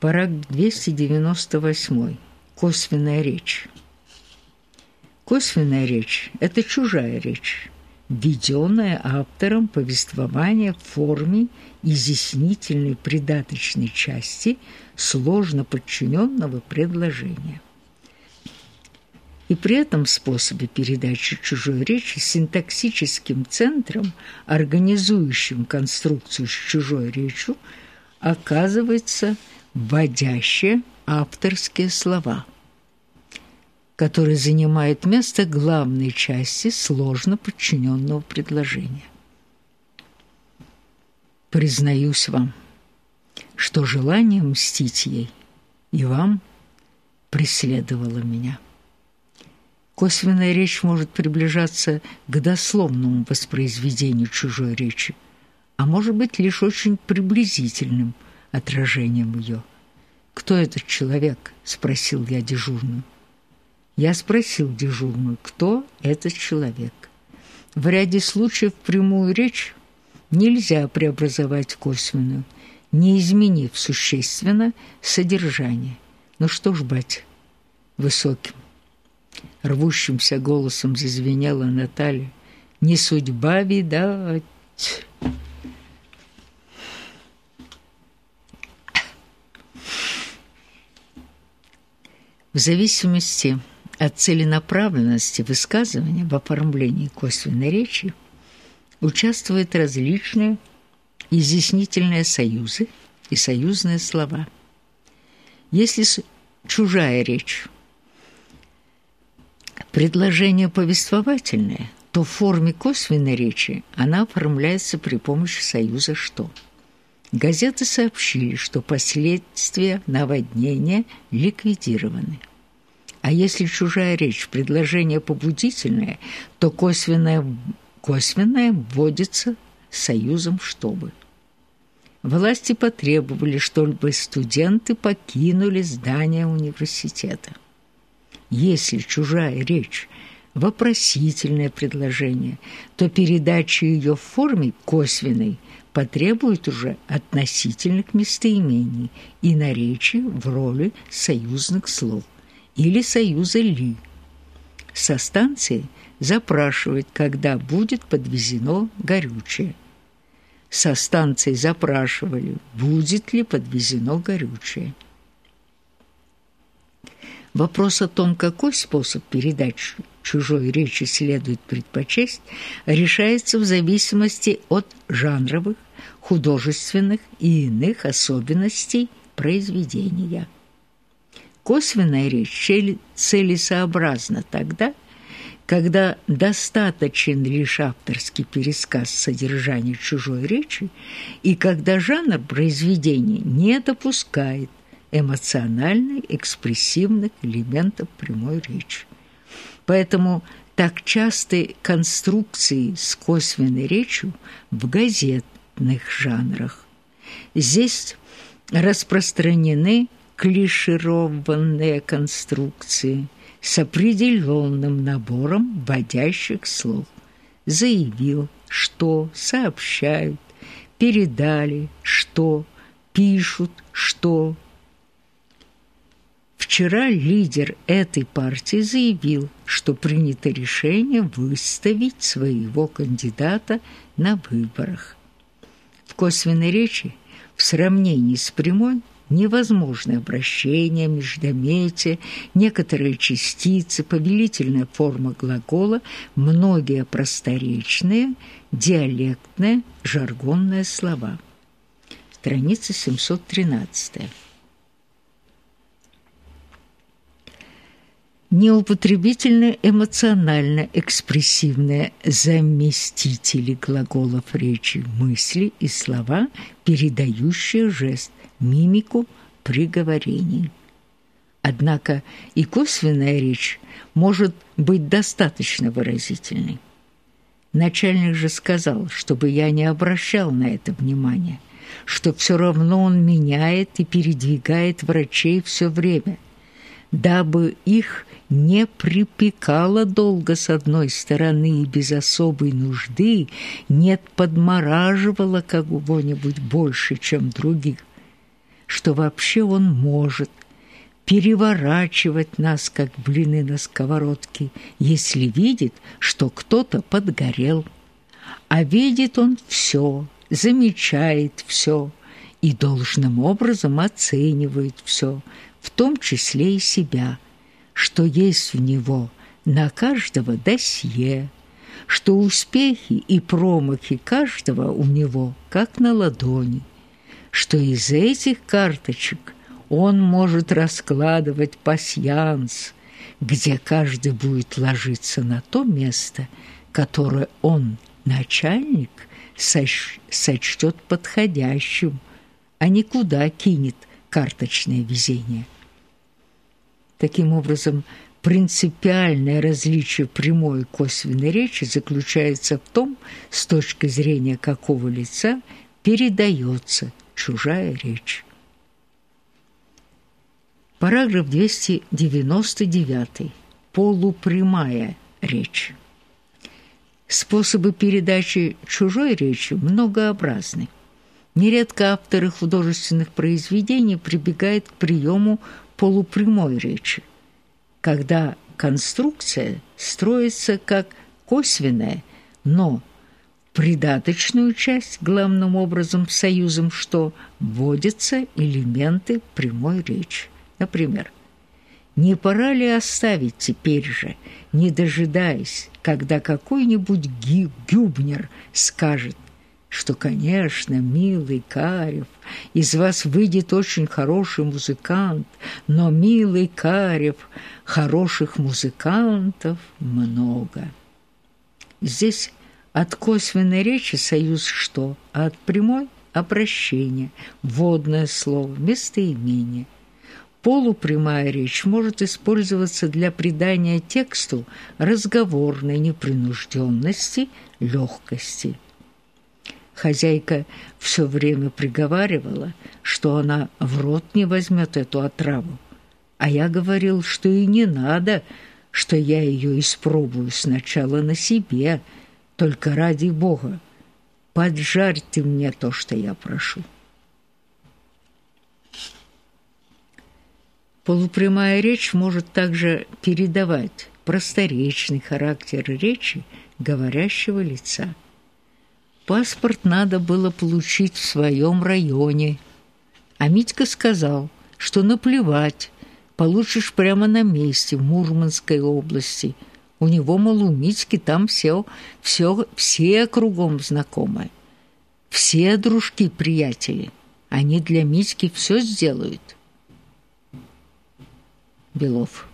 Параграф 298. Косвенная речь. Косвенная речь – это чужая речь, введенная автором повествования в форме изъяснительной придаточной части сложно подчиненного предложения. И при этом способе передачи чужой речи синтаксическим центром, организующим конструкцию с чужой речью, оказывается вводящие авторские слова, которые занимают место главной части сложно подчиненного предложения. Признаюсь вам, что желание мстить ей и вам преследовало меня. Косвенная речь может приближаться к дословному воспроизведению чужой речи, а может быть лишь очень приблизительным – отражением ее. «Кто этот человек?» – спросил я дежурную. Я спросил дежурную, кто этот человек. В ряде случаев прямую речь нельзя преобразовать косвенную, не изменив существенно содержание. Ну что ж, бать, высоким, рвущимся голосом зазвенела Наталья, «Не судьба, видать!» В зависимости от целенаправленности высказывания в оформлении косвенной речи участвуют различные изъяснительные союзы и союзные слова. Если чужая речь предложение повествовательное, то в форме косвенной речи она оформляется при помощи союза «что». Газеты сообщили, что последствия наводнения ликвидированы. А если чужая речь, предложение побудительное, то косвенное, косвенное вводится союзом «чтобы». Власти потребовали, чтобы студенты покинули здание университета. Если чужая речь – вопросительное предложение, то передача ее в форме косвенной – потребует уже относительных местоимений и наречий в роли союзных слов или союза «ли». Со станции запрашивает, когда будет подвезено горючее. Со станции запрашивали, будет ли подвезено горючее. Вопрос о том, какой способ передачи чужой речи следует предпочесть, решается в зависимости от жанровых, художественных и иных особенностей произведения. Косвенная речь целесообразна тогда, когда достаточен лишь авторский пересказ содержания чужой речи и когда жанр произведения не допускает эмоционально-экспрессивных элементов прямой речи. Поэтому так часты конструкции с косвенной речью в газетных жанрах. Здесь распространены клишированные конструкции с определенным набором вводящих слов. Заявил, что, сообщают, передали, что, пишут, что, Вчера лидер этой партии заявил, что принято решение выставить своего кандидата на выборах. В косвенной речи в сравнении с прямой невозможно обращение, междометие, некоторые частицы, повелительная форма глагола, многие просторечные, диалектные, жаргонные слова. Страница 713. Неупотребительно-эмоционально-экспрессивные заместители глаголов речи, мысли и слова, передающие жест, мимику при говорении. Однако и косвенная речь может быть достаточно выразительной. Начальник же сказал, чтобы я не обращал на это внимания, что все равно он меняет и передвигает врачей все время, дабы их не припекала долго с одной стороны и без особой нужды, нет подмораживала кого-нибудь больше, чем других, что вообще он может переворачивать нас, как блины на сковородке, если видит, что кто-то подгорел. А видит он все, замечает все и должным образом оценивает все, в том числе и себя, что есть в него на каждого досье, что успехи и промахи каждого у него как на ладони, что из этих карточек он может раскладывать пасьянс, где каждый будет ложиться на то место, которое он, начальник, сочтет подходящим, а никуда кинет карточное везение. Таким образом, принципиальное различие прямой и косвенной речи заключается в том, с точки зрения какого лица передается чужая речь. Параграф 299. Полупрямая речь. Способы передачи чужой речи многообразны. Нередко авторы художественных произведений прибегают к приему полупрямой речи когда конструкция строится как косвенная, но придаточную часть главным образом союзом, что вводятся элементы прямой речи. Например, не пора ли оставить теперь же, не дожидаясь, когда какой-нибудь гюбнер скажет что, конечно, милый Карев, из вас выйдет очень хороший музыкант, но, милый Карев, хороших музыкантов много. Здесь от косвенной речи союз что? А от прямой – обращение, вводное слово, местоимение. Полупрямая речь может использоваться для придания тексту разговорной непринужденности, легкости – Хозяйка все время приговаривала, что она в рот не возьмет эту отраву. А я говорил, что и не надо, что я ее испробую сначала на себе, только ради Бога. Поджарь ты мне то, что я прошу. Полупрямая речь может также передавать просторечный характер речи говорящего лица. Паспорт надо было получить в своем районе. А Митька сказал, что наплевать, получишь прямо на месте в Мурманской области. У него, мол, у Митьки там все, все, все кругом знакомые. Все дружки-приятели. Они для Митьки все сделают. Белов.